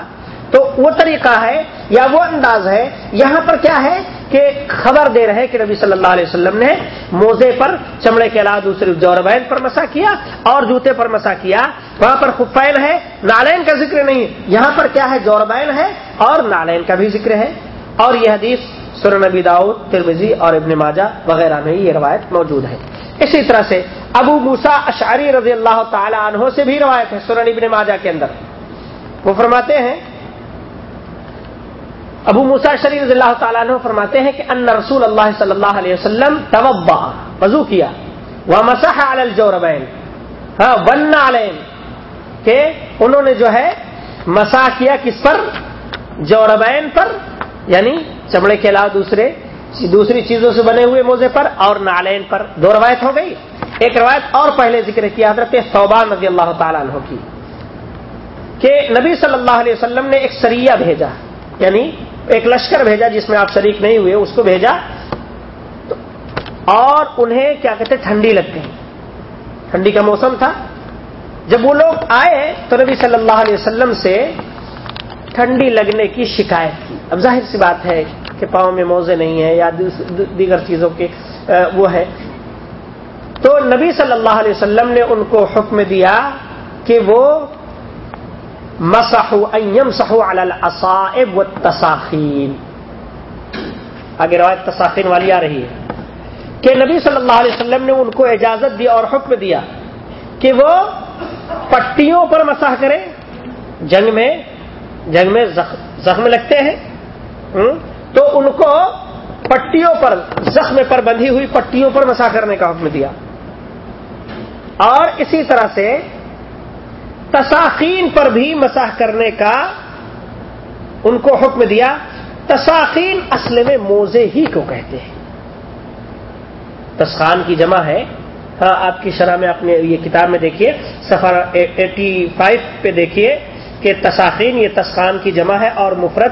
تو وہ طریقہ ہے یا وہ انداز ہے یہاں پر کیا ہے کہ خبر دے رہے کہ نبی صلی اللہ علیہ وسلم نے موزے پر چمڑے کے علاوہ دوسرے جوربین پر مسا کیا اور جوتے پر مسا کیا، وہاں پر خفین ہے، نالین کا ذکر نہیں، یہاں پر کیا ہے جوربین ہے اور نالین کا بھی ذکر ہے۔ اور یہ حدیث سر نبی داؤد ترمزی اور ابن ماجہ وغیرہ میں یہ روایت موجود ہے۔ اسی طرح سے ابو موسا اشعری رضی اللہ تعالی عنہ سے بھی روایت ہے سورن ابن ماجہ کے اندر۔ وہ فرماتے ہیں ابو موسا شریف رضی اللہ تعالیٰ عنہ فرماتے ہیں کہ ان رسول اللہ صلی اللہ علیہ وسلم توبا وضو کیا وہ مسح الجوربین ہاں ون علین کہ انہوں نے جو ہے مسا کیا کس پر؟ جوربین پر یعنی چمڑے کے علاوہ دوسرے، دوسری چیزوں سے بنے ہوئے موزے پر اور نالین پر۔ دو روایت ہو گئی۔ ایک روایت اور پہلے ذکر کیا حضرت صوبان رضی اللہ تعالیٰ عنہ کی، کہ نبی صلی اللہ علیہ وسلم نے ایک سریہ بھیجا یعنی ایک لشکر بھیجا جس میں آپ شریک نہیں ہوئے، اس کو بھیجا۔ اور انہیں کیا کہتے ٹھنڈی لگ گئی ٹھنڈی کا موسم تھا۔ جب وہ لوگ آئے تو نبی صلی اللہ علیہ وسلم سے ٹھنڈی لگنے کی شکایت کی۔ اب ظاہر سی بات ہے کہ پاؤں میں موزے نہیں ہیں یا دیگر چیزوں کے وہ ہے۔ تو نبی صلی اللہ علیہ وسلم نے ان کو حکم دیا کہ وہ مسحو ایم سہو الصائب و تساخین آگے روایت تساخین والی آ رہی ہے۔ کہ نبی صلی اللہ علیہ وسلم نے ان کو اجازت دی اور حکم دیا کہ وہ پٹیوں پر مساح کریں۔ جنگ میں جنگ میں زخم لگتے ہیں۔ تو ان کو پٹیوں پر، زخم پر بندھی ہوئی پٹیوں پر مساح کرنے کا حکم دیا۔ اور اسی طرح سے تساخین پر بھی مساح کرنے کا ان کو حکم دیا۔ تساخین اصل میں موزے ہی کو کہتے ہیں۔ تسخان کی جمع ہے۔ ہاں آپ کی شرح میں اپنے یہ کتاب میں دیکھیے سفر ایٹی فائیو پہ دیکھیے کہ تساخین، یہ تسخان کی جمع ہے اور مفرت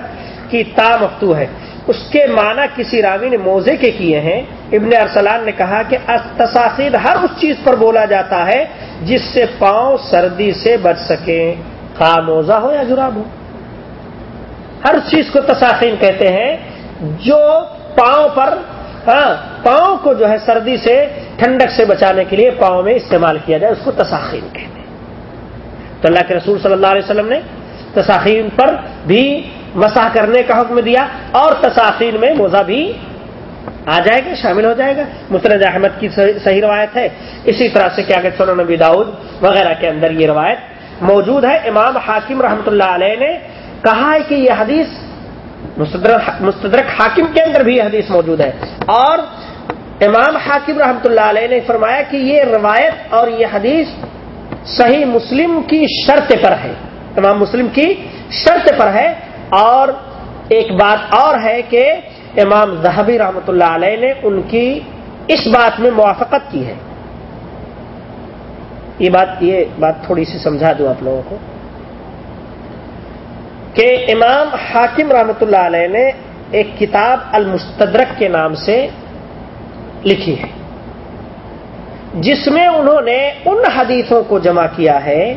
کی تا مفتو ہے۔ اس کے معنی کسی راوی نے موزے کے کیے ہیں۔ ابن ارسلان نے کہا کہ تساخیر ہر اس چیز پر بولا جاتا ہے جس سے پاؤں سردی سے بچ سکے خواہ موزہ ہو یا جراب ہو۔ ہر چیز کو تساخین کہتے ہیں۔ جو پاؤں پر ہاں پاؤں کو جو ہے سردی سے، ٹھنڈک سے بچانے کے لیے پاؤں میں استعمال کیا جائے، اس کو تساخین کہتے ہیں۔ تو اللہ کے رسول صلی اللہ علیہ وسلم نے تساخین پر بھی مساح کرنے کا حکم دیا اور تساخین میں موزہ بھی آ جائے گا، شامل ہو جائے گا۔ مسرد احمد کی صحیح روایت ہے۔ اسی طرح سے کیا کہ سونا نبی داؤد وغیرہ کے اندر یہ روایت موجود ہے۔ امام حاکم رحمۃ اللہ علیہ نے کہا ہے کہ یہ حدیث مستدرک حاکم کے اندر بھی یہ حدیث موجود ہے۔ اور امام حاکم رحمۃ اللہ علیہ نے فرمایا کہ یہ روایت اور یہ حدیث صحیح مسلم کی شرط پر ہے۔ امام مسلم کی شرط پر ہے۔ اور ایک بات اور ہے کہ امام زہبی رحمۃ اللہ علیہ نے ان کی اس بات میں موافقت کی ہے۔ یہ بات یہ بات تھوڑی سی سمجھا دوں آپ لوگوں کو۔ کہ امام حاکم رحمۃ اللہ علیہ نے ایک کتاب المستدرک کے نام سے لکھی ہے، جس میں انہوں نے ان حدیثوں کو جمع کیا ہے،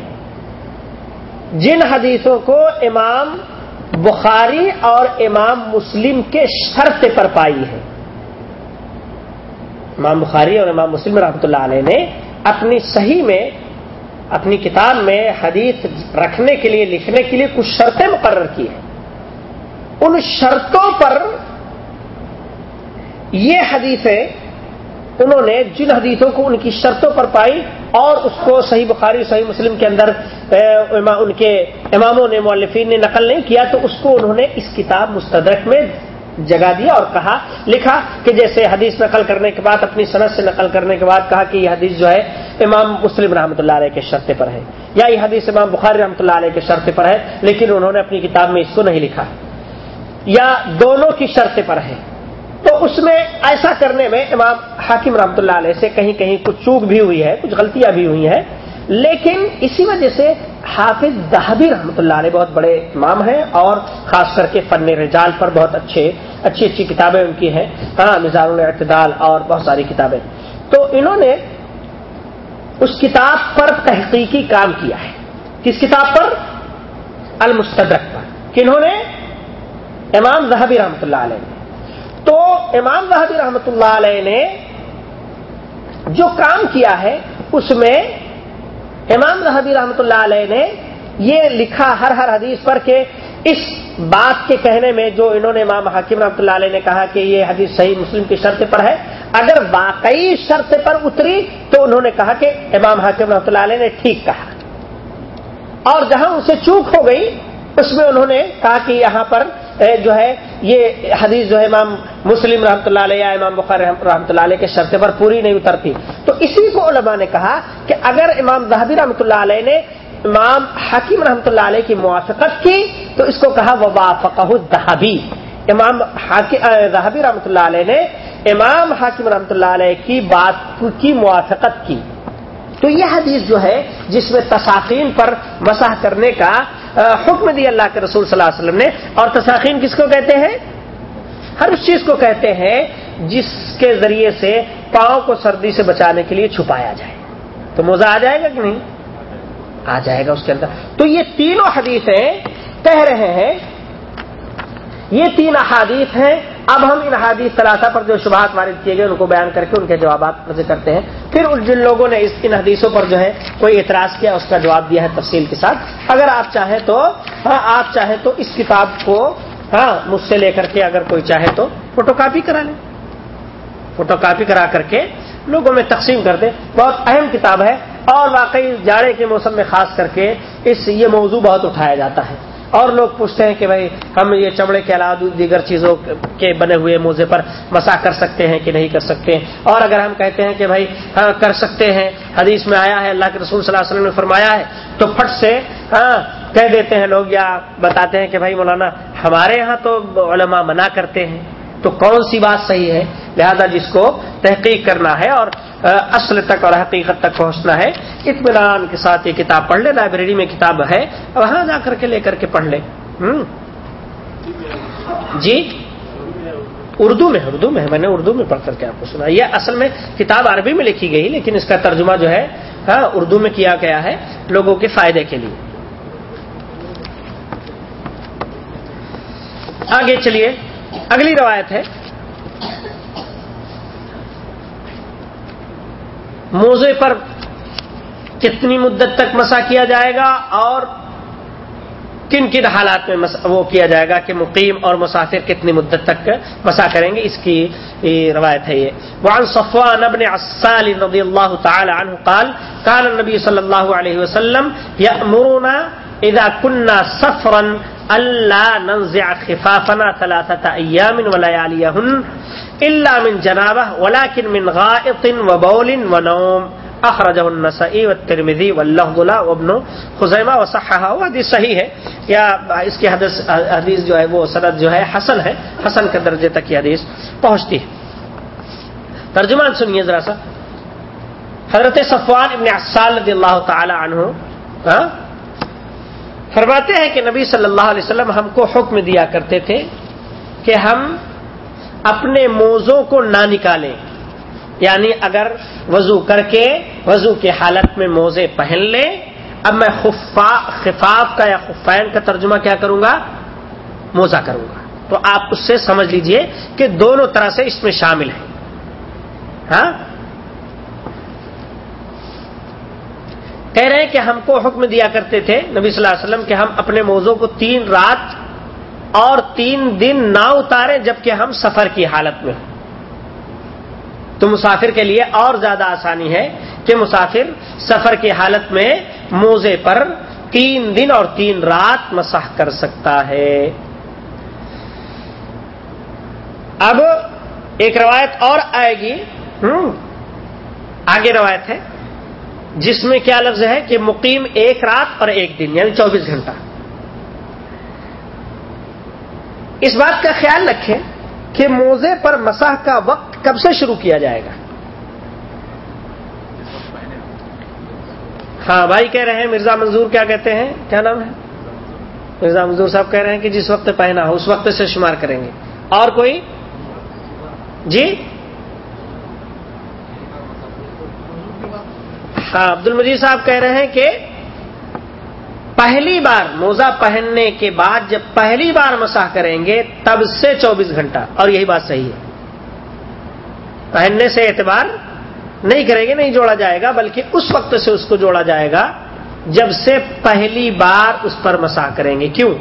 جن حدیثوں کو امام بخاری اور امام مسلم کے شرط پر پائی ہے۔ امام بخاری اور امام مسلم رحمۃ اللہ علیہ نے اپنی صحیح میں، اپنی کتاب میں حدیث رکھنے کے لیے، لکھنے کے لیے کچھ شرطیں مقرر کی ہیں۔ ان شرطوں پر یہ حدیثیں انہوں نے جن حدیثوں کو ان کی شرطوں پر پائی اور اس کو صحیح بخاری، صحیح مسلم کے اندر ان کے اماموں نے مولفین نے نقل نہیں کیا تو اس کو انہوں نے اس کتاب مستدرک میں جگہ دیا اور کہا، لکھا کہ جیسے حدیث نقل کرنے کے بعد، اپنی صنعت سے نقل کرنے کے بعد کہا کہ یہ حدیث جو ہے، امام مسلم رحمۃ اللہ علیہ کے شرط پر ہے، یا یہ حدیث امام بخاری رحمۃ اللہ علیہ کے شرط پر ہے، لیکن انہوں نے اپنی کتاب میں اس کو نہیں لکھا۔ یا دونوں کی شرط پر ہے۔ اس میں ایسا کرنے میں امام حاکم رحمۃ اللہ علیہ سے کہیں کہیں کچھ چوک بھی ہوئی ہے، کچھ غلطیاں بھی ہوئی ہیں۔ لیکن اسی وجہ سے حافظ دہبی رحمۃ اللہ علیہ بہت بڑے امام ہیں اور خاص کر کے فن رجال پر بہت اچھے، اچھی اچھی کتابیں ان کی ہیں۔ ہاں مزار الاعتدال اور بہت ساری کتابیں۔ تو انہوں نے اس کتاب پر تحقیقی کام کیا ہے۔ کس کتاب پر؟ المستدرک پر۔ کنہوں نے امام زہبی رحمۃ اللہ علیہ نے۔ تو امام زہبی رحمۃ اللہ علیہ نے جو کام کیا ہے، اس میں امام زہبی رحمۃ اللہ علیہ نے یہ لکھا ہر ہر حدیث پر کہ اس بات کے کہنے میں جو انہوں نے امام حکیم رحمۃ اللہ علیہ نے کہا کہ یہ حدیث صحیح مسلم کی شرط پر ہے، اگر واقعی شرط پر اتری تو انہوں نے کہا کہ امام حکیم رحمۃ اللہ علیہ نے ٹھیک کہا۔ اور جہاں ان سے چوک ہو گئی، اس میں انہوں نے کہا کہ یہاں پر جو ہے، یہ حدیث جو ہے امام مسلم رحمۃ اللہ علیہ یا امام بخار رحمۃ اللہ علیہ کے شرط پر پوری نہیں اترتی۔ تو اسی کو علماء نے کہا کہ اگر امام زہبی رحمۃ اللہ علیہ نے امام حکیم رحمۃ اللہ علیہ کی موافقت کی، تو اس کو کہا وافقہ دہبی امام دہبی رحمۃ اللہ علیہ نے امام حاکم رحمۃ اللہ علیہ کی بات کی موافقت کی۔ تو یہ حدیث جو ہے، جس میں تساخین پر مساح کرنے کا حکم دیا اللہ کے رسول صلی اللہ علیہ وسلم نے۔ اور تساخین کس کو کہتے ہیں؟ ہر اس چیز کو کہتے ہیں جس کے ذریعے سے پاؤں کو سردی سے بچانے کے لیے چھپایا جائے۔ تو موزہ آ جائے گا کہ نہیں؟ آ جائے گا اس کے اندر۔ تو یہ تینوں حدیثیں کہہ رہے ہیں۔ یہ تین احادیث ہیں۔ اب ہم ان حادیث ثلاثہ پر جو شبہات وارد کیے گئے، ان کو بیان کر کے ان کے جوابات کرتے ہیں۔ پھر جن لوگوں نے اس ان حدیثوں پر جو ہے کوئی اعتراض کیا، اس کا جواب دیا ہے تفصیل کے ساتھ۔ اگر آپ چاہیں تو ہاں آپ چاہیں تو اس کتاب کو ہاں مجھ سے لے کر کے اگر کوئی چاہے تو فوٹو کاپی کرا لیں۔ فوٹو کاپی کرا کر کے لوگوں میں تقسیم کر دیں۔ بہت اہم کتاب ہے اور واقعی جاڑے کے موسم میں خاص کر کے اس، یہ موضوع بہت اٹھایا جاتا ہے۔ اور لوگ پوچھتے ہیں کہ بھائی ہم یہ چمڑے کے علاوہ دیگر چیزوں کے بنے ہوئے موزے پر مسا کر سکتے ہیں کہ نہیں کر سکتے اور اگر ہم کہتے ہیں کہ بھائی ہاں کر سکتے ہیں، حدیث میں آیا ہے، اللہ کے رسول صلی اللہ علیہ وسلم نے فرمایا ہے، تو پھٹ سے ہاں کہہ دیتے ہیں لوگ یا بتاتے ہیں کہ بھائی مولانا ہمارے یہاں تو علماء منع کرتے ہیں۔ تو کون سی بات صحیح ہے؟ لہذا جس کو تحقیق کرنا ہے اور اصل تک اور حقیقت تک پہنچنا ہے، اطمینان کے ساتھ یہ کتاب پڑھ لے، لائبریری میں کتاب ہے وہاں جا کر کے لے کر کے پڑھ لے۔ جی؟ اردو میں اردو میں میں نے اردو میں پڑھ کر کے آپ کو سنا یہ اصل میں کتاب عربی میں لکھی گئی، لیکن اس کا ترجمہ جو ہے ہاں اردو میں کیا گیا ہے لوگوں کے فائدے کے لیے۔ آگے چلیے۔ اگلی روایت ہے۔ موزے پر کتنی مدت تک مسا کیا جائے گا اور کن کن حالات میں وہ کیا جائے گا کہ مقیم اور مسافر کتنی مدت تک مسا کریں گے، اس کی روایت ہے یہ۔ وعن صفوان ابن عسال رضی اللہ تعالی عنہ قال قال النبی صلی اللہ علیہ وسلم یأمرنا اذا كنا سفرا اللہ ننزع خفافنا ثلاثة ایام ولیالیہن الا من جنابہ ولكن من غائط وبول ونوم. اخرجہ النسائی والترمذی واللفظ لا، وابن خزیمہ وصححہ وہ حدیث صحیح ہے. یا اس کی حدیث حدیث جو ہے، وہ سند جو ہے، حسن ہے. حسن کے درجے تک یہ حدیث پہنچتی ہے. ترجمان سنیے ذرا سا. حضرت صفوان ابن عسال رضی اللہ تعالی عنہ ہاں؟ فرماتے ہیں کہ نبی صلی اللہ علیہ وسلم ہم کو حکم دیا کرتے تھے کہ ہم اپنے موزوں کو نہ نکالیں۔ یعنی اگر وضو کر کے وضو کی حالت میں موزے پہن لیں، اب میں خفاف کا یا خفین کا ترجمہ کیا کروں گا؟ موزہ کروں گا۔ تو آپ اس سے سمجھ لیجیے کہ دونوں طرح سے اس میں شامل ہیں۔ ہاں؟ کہہ رہے ہیں کہ ہم کو حکم دیا کرتے تھے نبی صلی اللہ علیہ وسلم کہ ہم اپنے موضوع کو تین رات اور تین دن نہ اتارے جبکہ ہم سفر کی حالت میں ہوں۔ تو مسافر کے لیے اور زیادہ آسانی ہے کہ مسافر سفر کی حالت میں موزے پر تین دن اور تین رات مسح کر سکتا ہے۔ اب ایک روایت اور آئے گی۔ آگے روایت ہے۔ جس میں کیا لفظ ہے کہ مقیم ایک رات اور ایک دن یعنی چوبیس گھنٹہ۔ اس بات کا خیال رکھیں کہ موزے پر مساح کا وقت کب سے شروع کیا جائے گا؟ ہاں بھائی کہہ رہے ہیں، مرزا منظور کیا کہتے ہیں؟ کیا نام ہے؟ مرزا منظور صاحب کہہ رہے ہیں کہ جس وقت پہنا ہو، اس وقت سے شمار کریں گے۔ اور کوئی؟ جی؟ عبد المجید صاحب کہہ رہے ہیں کہ پہلی بار موزہ پہننے کے بعد جب پہلی بار مساح کریں گے، تب سے چوبیس گھنٹہ، اور یہی بات صحیح ہے۔ پہننے سے اعتبار نہیں کریں گے، نہیں جوڑا جائے گا، بلکہ اس وقت سے اس کو جوڑا جائے گا جب سے پہلی بار اس پر مساح کریں گے۔ کیوں؟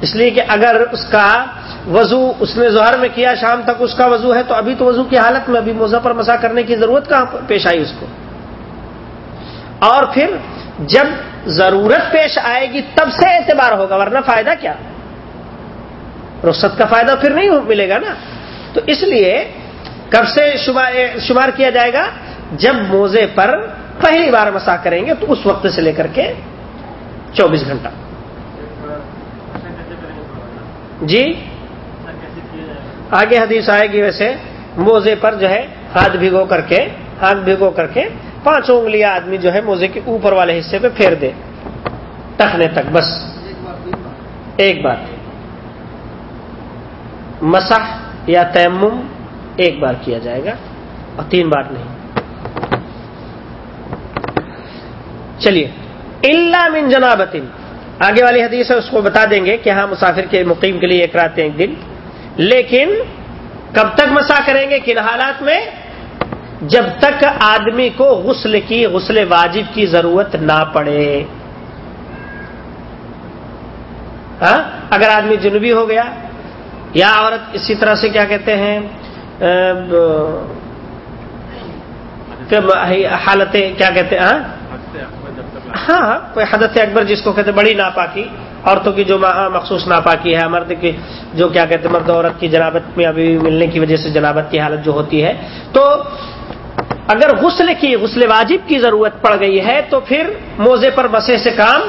اس لیے کہ اگر اس کا وضو اس نے ظہر میں کیا، شام تک اس کا وضو ہے، تو ابھی تو وضو کی حالت میں، ابھی موزہ پر مسا کرنے کی ضرورت کہاں پیش آئی اس کو؟ اور پھر جب ضرورت پیش آئے گی تب سے اعتبار ہوگا، ورنہ فائدہ کیا؟ رخصت کا فائدہ پھر نہیں ملے گا نا۔ تو اس لیے کب سے شمار کیا جائے گا؟ جب موزے پر پہلی بار مسا کریں گے تو اس وقت سے لے کر کے چوبیس گھنٹہ۔ جی؟ آگے حدیث آئے گی ویسے، موزے پر جو ہے ہاتھ بھگو کر کے ہاتھ بھگو کر کے پانچوں انگلیاں آدمی جو ہے موزے کے اوپر والے حصے پہ پھیر دے۔ ٹکنے تک، بس۔ ایک بات مسح یا تیمم ایک بار کیا جائے گا اور تین بار نہیں۔ چلیے۔ اللہ من جنابتن۔ آگے والی حدیث ہے، اس کو بتا دیں گے کہ ہاں مسافر کے مقیم کے لیے ایک رات ایک دن۔ لیکن کب تک مسا کریں گے؟ کن حالات میں؟ جب تک آدمی کو غسل کی، غسل واجب کی ضرورت نہ پڑے۔ ہاں؟ اگر آدمی جنوبی ہو گیا، یا عورت اسی طرح سے کیا کہتے ہیں؟ حالتیں کیا کہتے ہیں؟ ہاں؟ ہاں, ہاں، کوئی حدت اکبر جس کو کہتے بڑی ناپاکی۔ عورتوں کی جو مخصوص ناپاکی ہے، مرد کی جو کیا کہتے مرد عورت کی جنابت میں ابھی ملنے کی وجہ سے جنابت کی حالت جو ہوتی ہے۔ تو اگر غسل کی، غسل واجب کی ضرورت پڑ گئی ہے تو پھر موزے پر بسے سے کام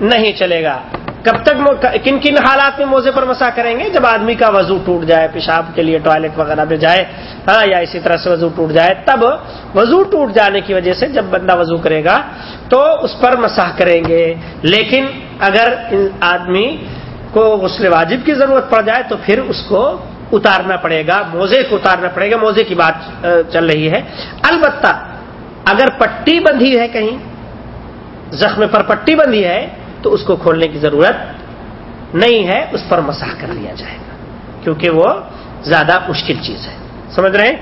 نہیں چلے گا۔ کب تک کن کن حالات میں موزے پر مسا کریں گے؟ جب آدمی کا وضو ٹوٹ جائے، پیشاب کے لیے ٹوائلٹ وغیرہ میں جائے ہاں یا اسی طرح سے وضو ٹوٹ جائے، تب وضو ٹوٹ جانے کی وجہ سے جب بندہ وضو کرے گا تو اس پر مساح کریں گے۔ لیکن اگر آدمی کو غسل واجب کی ضرورت پڑ جائے تو پھر اس کو اتارنا پڑے گا، موزے کو اتارنا پڑے گا، موزے کی بات چل رہی ہے۔ البتہ اگر پٹی بندھی ہے کہیں، زخم پر پٹی بندھی ہے، تو اس کو کھولنے کی ضرورت نہیں ہے، اس پر مساح کر لیا جائے گا۔ کیونکہ وہ زیادہ مشکل چیز ہے۔ سمجھ رہے ہیں؟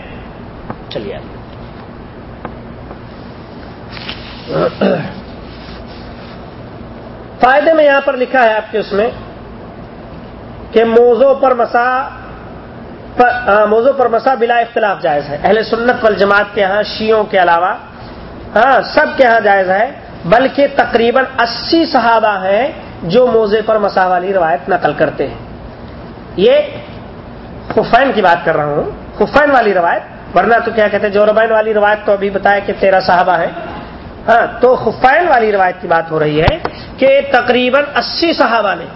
چلیے۔ فائدے میں یہاں پر لکھا ہے آپ کے اس میں کہ موزوں پر مسا موزوں پر مسا بلا اختلاف جائز ہے۔ اہل سنت والجماعت کے ہاں شیوں کے علاوہ ہاں سب کے ہاں جائز ہے، بلکہ تقریباً اسی صحابہ ہیں جو موزے پر مسا والی روایت نقل کرتے ہیں۔ یہ خفین کی بات کر رہا ہوں۔ خفین والی روایت، ورنہ تو کیا کہتے ہیں، جو ربین والی روایت تو ابھی بتایا کہ تیرہ صحابہ ہے ہاں تو خفین والی روایت کی بات ہو رہی ہے کہ تقریباً اسی صحابہ نے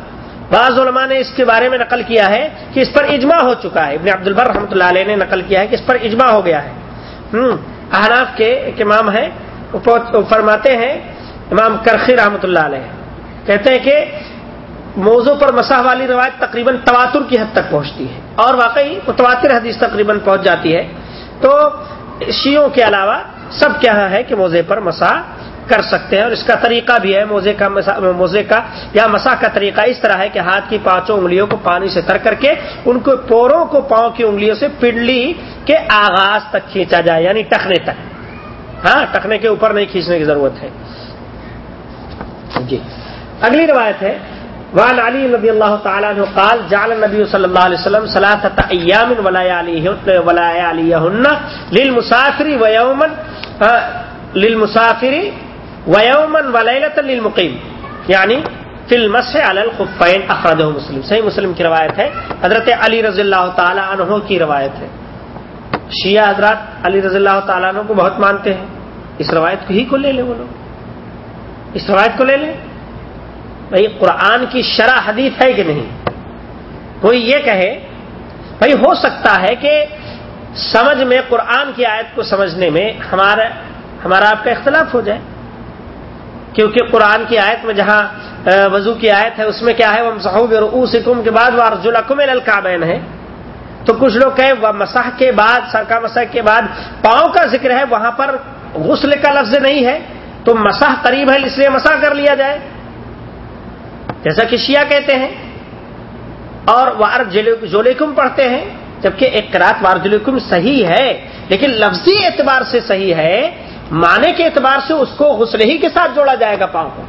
بعض علماء نے اس کے بارے میں نقل کیا ہے کہ اس پر اجماع ہو چکا ہے۔ ابن عبد البر رحمۃ اللہ علیہ نے نقل کیا ہے کہ اس پر اجماع ہو گیا ہے۔ احناف کے ایک امام ہے فرماتے ہیں، امام کرخی رحمۃ اللہ علیہ۔ کہتے ہیں کہ موضوع پر مساح والی روایت تقریباً تواتر کی حد تک پہنچتی ہے۔ اور واقعی متواتر حدیث تقریباً پہنچ جاتی ہے۔ تو شیوں کے علاوہ سب کیا ہے کہ موزے پر مسا کر سکتے ہیں اور اس کا طریقہ بھی ہے، موزے کا موزے کا یا مسا کا طریقہ اس طرح ہے کہ ہاتھ کی پانچوں انگلیوں کو پانی سے تر کر کے ان کو پوروں کو پاؤں کی انگلیوں سے پنڈلی کے آغاز تک کھینچا جائے یعنی ٹکنے تک۔ ہاں ٹکنے کے اوپر نہیں کھینچنے کی ضرورت ہے۔ جی۔ اگلی روایت ہے۔ وان علی نبی اللہ تعالیٰ عنہ قال، جعل نبی صلی اللہ علیہ وسلم ثلاثة ایام ولا علیہن للمسافر ویومن للمسافر ویومن ولیلت للمقیم یعنی فی المسح الخفین اخرجہ مسلم صحیح مسلم کی روایت ہے۔ حضرت علی رضی اللہ تعالی عنہ کی روایت ہے۔ شیعہ حضرات علی رضی اللہ تعالیٰ عنہ کو بہت مانتے ہیں۔ اس روایت کو ہی کو لے لیں وہ لوگ۔ اس روایت کو لے لیں۔ بھائی، قرآن کی شرح حدیث ہے کہ نہیں؟ کوئی یہ کہے، بھائی، ہو سکتا ہے کہ سمجھ میں، قرآن کی آیت کو سمجھنے میں ہمارا ہمارا آپ کا اختلاف ہو جائے۔ کیونکہ قرآن کی آیت میں جہاں وضو کی آیت ہے، اس میں کیا ہے؟ وہ صحوب اور سکم کے بعد وہ ارجن اکم ہے۔ تو کچھ لوگ کہیں وہ مساح کے بعد سرکا مساح کے بعد پاؤں کا ذکر ہے، وہاں پر غسل کا لفظ نہیں ہے۔ تو مساح قریب ہے، اس لیے مساح کر لیا جائے۔ جیسا کہ شیعہ کہتے ہیں۔ اور وار جولیکم پڑھتے ہیں، جبکہ ایک کرات وار صحیح ہے، لیکن لفظی اعتبار سے صحیح ہے معنی کے اعتبار سے اس کو غسل ہی کے ساتھ جوڑا جائے گا پاؤں کو۔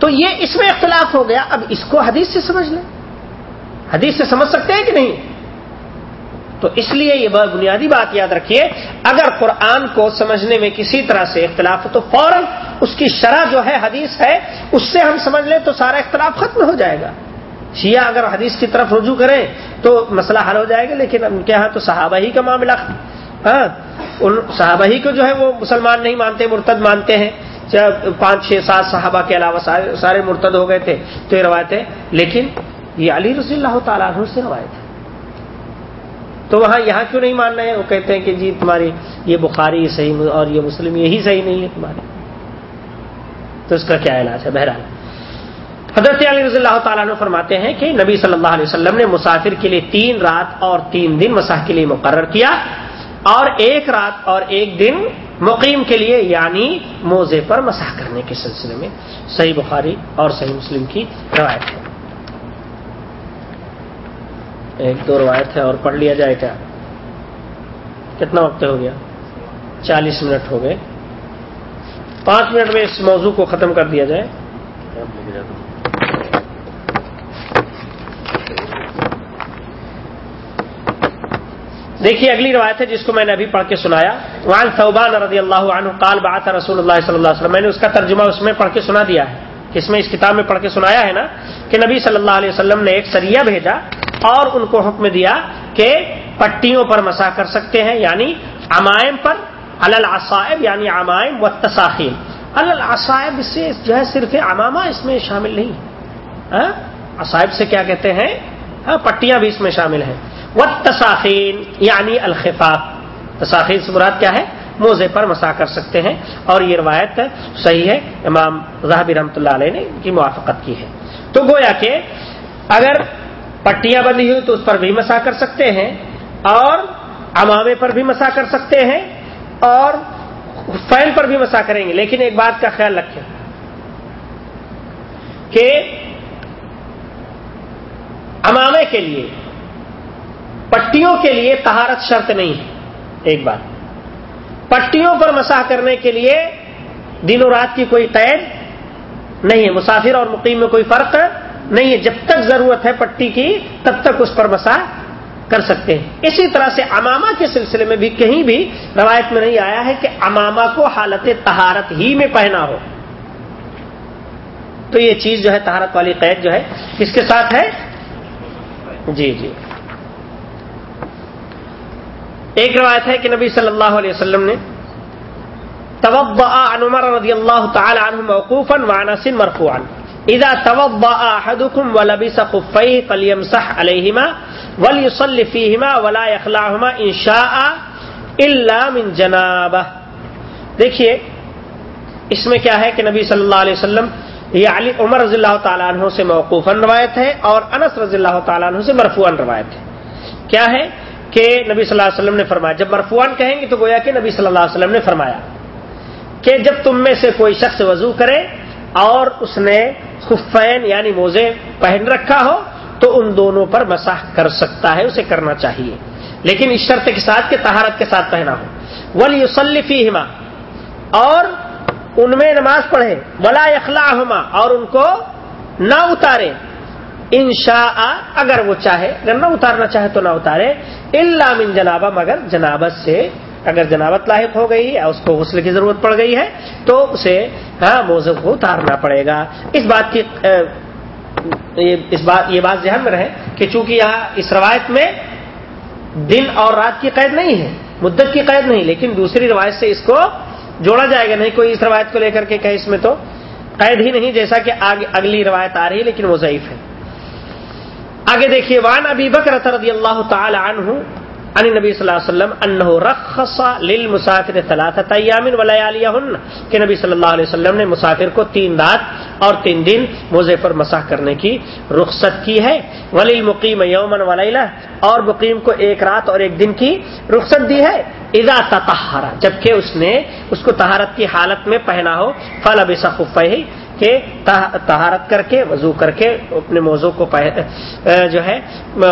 تو یہ اس میں اختلاف ہو گیا۔ اب اس کو حدیث سے سمجھ لیں۔ حدیث سے سمجھ سکتے ہیں کہ نہیں؟ تو اس لیے یہ بہت بنیادی بات یاد رکھیے۔ اگر قرآن کو سمجھنے میں کسی طرح سے اختلاف ہو تو فوراً اس کی شرح جو ہے حدیث ہے، اس سے ہم سمجھ لیں تو سارا اختلاف ختم ہو جائے گا۔ شیعہ اگر حدیث کی طرف رجوع کریں تو مسئلہ حل ہو جائے گا، لیکن ان کے ہاں تو صحابہ ہی کا معاملہ ہاں ان صحابہ ہی کو جو ہے وہ مسلمان نہیں مانتے، مرتد مانتے ہیں۔ پانچ، چھ، سات صحابہ کے علاوہ سارے مرتد ہو گئے تھے، تو یہ روایت ہے۔ لیکن یہ علی رضی اللہ تعالیٰ عنہ سے روایت ہے۔ تو وہاں یہاں کیوں نہیں مان رہے ہیں وہ کہتے ہیں کہ جی تمہاری یہ بخاری صحیح اور یہ مسلم یہی صحیح نہیں ہے تمہاری۔ تو اس کا کیا علاج ہے؟ بہرحال۔ حضرت علی رضی اللہ تعالیٰ نے فرماتے ہیں کہ نبی صلی اللہ علیہ وسلم نے مسافر کے لیے تین رات اور تین دن مساح کے لیے مقرر کیا۔ اور ایک رات اور ایک دن مقیم کے لیے یعنی موزے پر مساح کرنے کے سلسلے میں۔ صحیح بخاری اور صحیح مسلم کی روایت ہے۔ ایک دو روایت ہے اور پڑھ لیا جائے کیا؟ کتنا وقت ہو گیا؟ چالیس منٹ ہو گئے۔ پانچ منٹ میں اس موضوع کو ختم کر دیا جائے۔ دیکھیے اگلی روایت ہے جس کو میں نے ابھی پڑھ کے سنایا۔ وان صوبان رضی اللہ عنہ قال بات رسول اللہ صلی اللہ علیہ وسلم۔ میں نے اس کا ترجمہ اس میں پڑھ کے سنا دیا ہے۔ اس میں اس کتاب میں پڑھ کے سنایا ہے نا کہ نبی صلی اللہ علیہ وسلم نے ایک سریہ بھیجا اور ان کو حکم دیا کہ پٹیوں پر مسا کر سکتے ہیں یعنی امائم پر الصائب یعنی امائم و تصاخیم الصائب سے جو ہے صرف امامہ اس میں شامل نہیں۔ ہاں؟ عصائب سے کیا کہتے ہیں؟ ہاں پٹیاں بھی اس میں شامل ہیں۔ و یعنی الخفاق تصاخین سے مراد کیا ہے؟ موزے پر مسا کر سکتے ہیں اور یہ روایت صحیح ہے، امام رحبی رحمۃ اللہ علیہ نے کی موافقت کی ہے۔ تو گویا کہ اگر پٹیاں بندی ہوئی تو اس پر بھی مسا کر سکتے ہیں اور امامے پر بھی مسا کر سکتے ہیں اور فین پر بھی مسا کریں گے۔ لیکن ایک بات کا خیال رکھیں کہ امامے کے لیے پٹیوں کے لیے تہارت شرط نہیں ہے۔ ایک بات۔ پٹیوں پر مساح کرنے کے لیے دن و رات کی کوئی قید نہیں ہے۔ مسافر اور مقیم میں کوئی فرق نہیں ہے۔ جب تک ضرورت ہے پٹی کی، تب تک اس پر مساح کر سکتے ہیں۔ اسی طرح سے اماما کے سلسلے میں بھی کہیں بھی روایت میں نہیں آیا ہے کہ اماما کو حالت تہارت ہی میں پہنا ہو۔ تو یہ چیز جو ہے تہارت والی قید جو ہے، کس کے ساتھ ہے؟ جی جی۔ ایک روایت ہے کہ نبی صلی اللہ علیہ وسلم نے توبع عن عمر رضی اللہ تعالی عنہ موقوفا وعنس مرفوعا. اذا توبع احدكم ولبس خفيه فليمسح عليهما وليصلي فيهما ولا يخلعهما ان شاء الا من جنابه دیکھیے، اس میں کیا ہے کہ نبی صلی اللہ علیہ وسلم یہ علی عمر رضی اللہ تعالیٰ عنہ سے موقوفاً روایت ہے اور انس رضی اللہ تعالیٰ عنہ سے مرفوعاً روایت ہے۔ کیا ہے؟ کہ نبی صلی اللہ علیہ وسلم نے فرمایا۔ جب مرفوان کہیں گے تو گویا کہ نبی صلی اللہ علیہ وسلم نے فرمایا کہ جب تم میں سے کوئی شخص وضو کرے اور اس نے خفین یعنی موزے پہن رکھا ہو تو ان دونوں پر مساح کر سکتا ہے، اسے کرنا چاہیے۔ لیکن اس شرط کے ساتھ کہ تہارت کے ساتھ پہنا ہو۔ ولی یوسلفی ہما اور ان میں نماز پڑھے۔ ولا اخلاح اور ان کو نہ اتارے۔ انشاء، اگر وہ چاہے، اگر نہ اتارنا چاہے تو نہ اتارے اللہ من جنابہ، مگر جنابت سے، اگر جنابت لاحق ہو گئی یا اس کو غسل کی ضرورت پڑ گئی ہے، تو اسے ہاں موزوں کو اتارنا پڑے گا۔ اس بات کی اس بات، یہ بات ذہن میں رہے کہ چونکہ یہاں اس روایت میں دن اور رات کی قید نہیں ہے، مدت کی قید نہیں، لیکن دوسری روایت سے اس کو جوڑا جائے گا۔ نہیں کوئی اس روایت کو لے کر کے کہ اس میں تو قید ہی نہیں، جیسا کہ اگلی روایت آ رہی ہے، لیکن وہ ضعیف ہے۔ آگے دیکھیے وان ابی بکر رضی اللہ تعالی عنہ ان نبی صلی اللہ علیہ وسلم انه رخص للمسافر ثلاثه ايام ولياليهن کہ نبی صلی اللہ علیہ وسلم نے مسافر کو تین رات اور تین دن موزے پر مساح کرنے کی رخصت کی ہے۔ وللمقیم یوما ولیلہ اور مقیم کو ایک رات اور ایک دن کی رخصت دی ہے۔ اذا تطہر جبکہ اس نے اس کو طہارت کی حالت میں پہنا ہو، فلبس خفیہ کہ تہارت کر کے، وضو کر کے اپنے موضوع کو جو ہے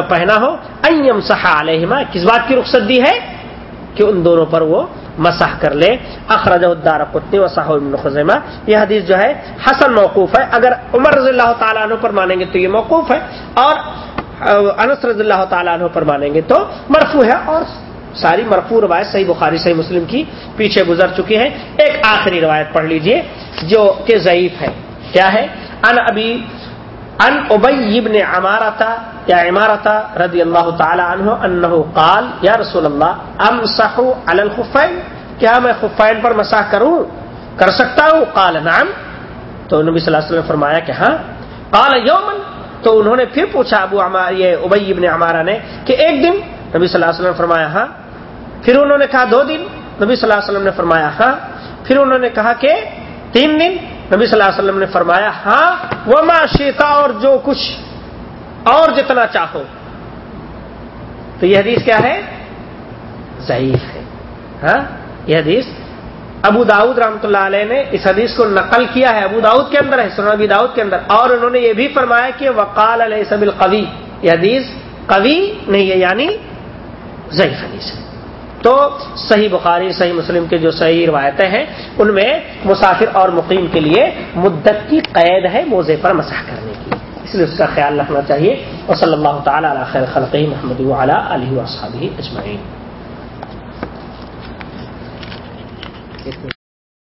پہنا ہو۔ ایم سہا علیہما، کس بات کی رخصت دی ہے؟ کہ ان دونوں پر وہ مسح کر لے۔ اخرج الدار قطنی و صاحب خزیمہ۔ یہ حدیث جو ہے، حسن موقوف ہے۔ اگر عمر رضی اللہ تعالیٰ عنہ پر مانیں گے تو یہ موقوف ہے۔ اور انس رضی اللہ تعالیٰ عنہ پر مانیں گے تو مرفو ہے۔ اور ساری مرفو روایت صحیح بخاری، صحیح مسلم کی پیچھے گزر چکی ہے ایک آخری روایت پڑھ لیجیے۔ جو کہ ضعیف ہے۔ کیا ہے؟ ان ابی، ان ابئی ابن عمارہ یا عمارت رضی اللہ تعالی عنہ انہ قال، یا رسول اللہ امسح علی الخفین، کیا میں خفین پر مسح کروں؟ کر سکتا ہوں؟ قال، نعم۔ تو نبی صلی اللہ علیہ وسلم نے فرمایا کہ ہاں۔ قال یومن تو انہوں نے پھر پوچھا ابو عمار یہ ابئی ابن عمارہ نے کہ ایک دن؟ نبی صلی اللہ علیہ وسلم نے فرمایا ہاں۔ پھر انہوں نے کہا دو دن؟ نبی صلی اللہ علیہ وسلم نے فرمایا ہاں۔ پھر انہوں نے کہا کہ تین دن نبی صلی اللہ علیہ وسلم نے فرمایا ہاں وہ شیتا اور جو کچھ اور جتنا چاہو۔ تو یہ حدیث کیا ہے؟ ضعیف ہے۔ ہاں یہ حدیث ابو داود رحمۃ اللہ علیہ نے اس حدیث کو نقل کیا ہے۔ ابو داود کے اندر ہے سن ابی داود کے اندر۔ اور انہوں نے یہ بھی فرمایا کہ وقال علیہ سب القوی یہ حدیث قوی نہیں ہے یعنی ضعیف حدیث ہے۔ تو صحیح بخاری، صحیح مسلم کے جو صحیح روایتیں ہیں، ان میں مسافر اور مقیم کے لیے مدت کی قید ہے موزے پر مسح کرنے کی۔ اس لیے اس کا خیال رکھنا چاہیے۔ اور صلی اللہ تعالیٰ علیہ خیر خلقی محمد علیہ وصحبہ اجمعین۔